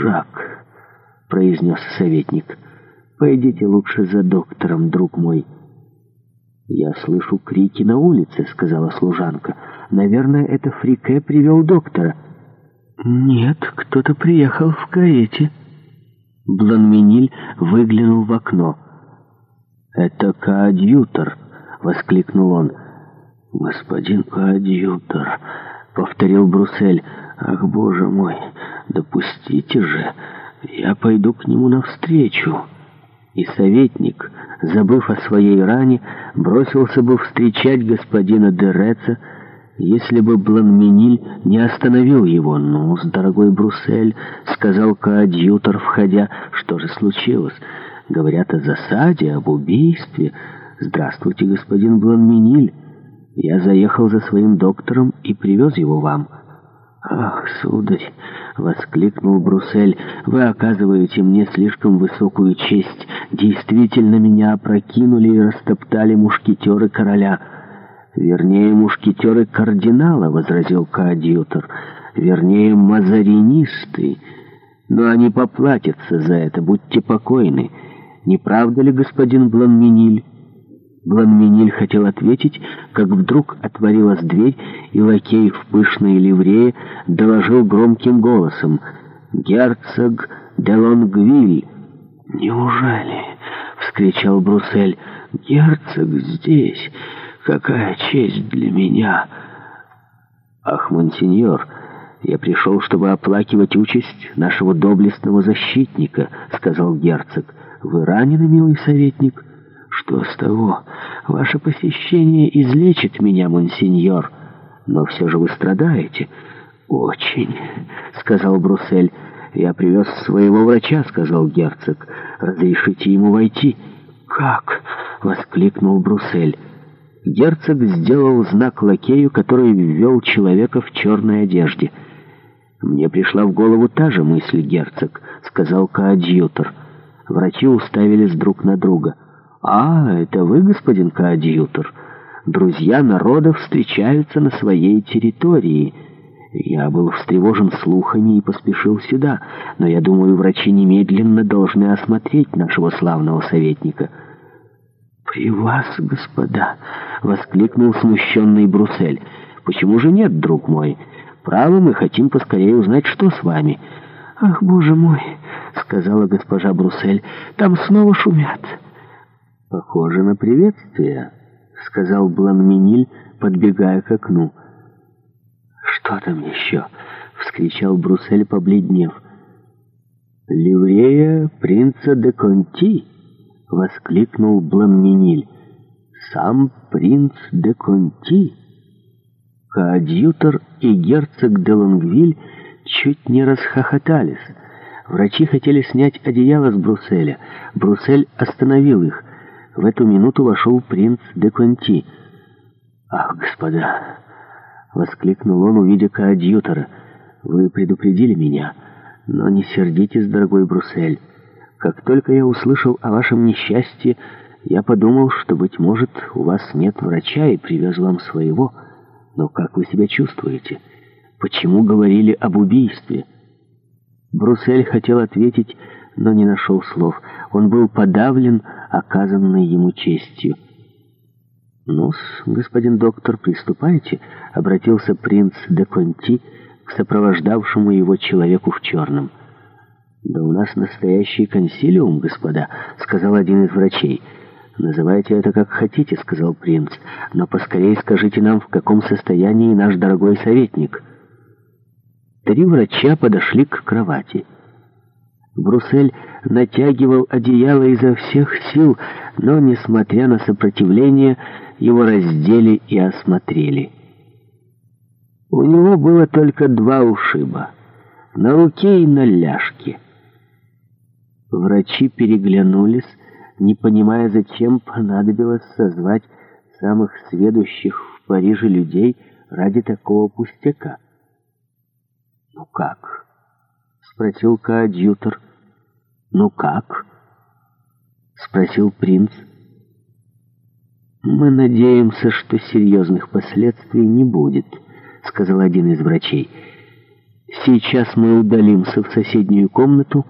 «Жак», — произнес советник, — «пойдите лучше за доктором, друг мой». «Я слышу крики на улице», — сказала служанка. «Наверное, это Фрике привел доктора». «Нет, кто-то приехал в карете». Бланминиль выглянул в окно. «Это коадьютор», — воскликнул он. «Господин коадьютор», — повторил Бруссель. «Ах, боже мой!» «Допустите же, я пойду к нему навстречу». И советник, забыв о своей ране, бросился бы встречать господина Дереца, если бы Бланмениль не остановил его. «Ну, дорогой Бруссель», — сказал коадьютор, входя, — «что же случилось? Говорят о засаде, об убийстве. Здравствуйте, господин Бланмениль. Я заехал за своим доктором и привез его вам». «Ах, сударь!» — воскликнул Бруссель. «Вы оказываете мне слишком высокую честь. Действительно меня опрокинули и растоптали мушкетеры короля». «Вернее, мушкетеры кардинала», — возразил коадьютор. «Вернее, мазаринисты. Но они поплатятся за это, будьте покойны. Не правда ли, господин Бланминиль?» Бланминиль хотел ответить, как вдруг отворилась дверь, и лакей в пышной ливрее доложил громким голосом «Герцог де Лонгвиль». «Неужели?» — вскричал Бруссель. «Герцог здесь! Какая честь для меня!» «Ах, монсеньор, я пришел, чтобы оплакивать участь нашего доблестного защитника», — сказал герцог. «Вы ранены, милый советник?» Что с того? Ваше посещение излечит меня, монсеньор. Но все же вы страдаете. Очень, — сказал Бруссель. Я привез своего врача, — сказал герцог. Разрешите ему войти. Как? — воскликнул Бруссель. Герцог сделал знак лакею, который ввел человека в черной одежде. «Мне пришла в голову та же мысль, герцог», — сказал коадьютор. Врачи уставились друг на друга — «А, это вы, господин коадьютор. Друзья народов встречаются на своей территории». Я был встревожен слухами и поспешил сюда, но я думаю, врачи немедленно должны осмотреть нашего славного советника. «При вас, господа!» — воскликнул смущенный Бруссель. «Почему же нет, друг мой? Право, мы хотим поскорее узнать, что с вами». «Ах, боже мой!» — сказала госпожа Бруссель. «Там снова шумят». «Похоже на приветствие», — сказал Бланминиль, подбегая к окну. «Что там еще?» — вскричал Бруссель, побледнев. «Ливрея принца де Конти!» — воскликнул Бланминиль. «Сам принц де Конти!» Коадьютор и герцог де Лонгвиль чуть не расхохотались. Врачи хотели снять одеяло с Брусселя. Бруссель остановил их. В эту минуту вошел принц де Конти. «Ах, господа!» — воскликнул он, увидя коадьютора. «Вы предупредили меня, но не сердитесь, дорогой Бруссель. Как только я услышал о вашем несчастье, я подумал, что, быть может, у вас нет врача и привез вам своего. Но как вы себя чувствуете? Почему говорили об убийстве?» Бруссель хотел ответить, но не нашел слов. Он был подавлен, оказанной ему честью. ну господин доктор, приступайте», — обратился принц де Конти к сопровождавшему его человеку в черном. «Да у нас настоящий консилиум, господа», — сказал один из врачей. «Называйте это как хотите», — сказал принц, — «но поскорее скажите нам, в каком состоянии наш дорогой советник». Три врача подошли к кровати. Бруссель натягивал одеяло изо всех сил, но, несмотря на сопротивление, его раздели и осмотрели. У него было только два ушиба — на руке и на ляжке. Врачи переглянулись, не понимая, зачем понадобилось созвать самых сведущих в Париже людей ради такого пустяка. «Ну как?» — спросил коадьютор. «Ну как?» — спросил принц. «Мы надеемся, что серьезных последствий не будет», — сказал один из врачей. «Сейчас мы удалимся в соседнюю комнату»,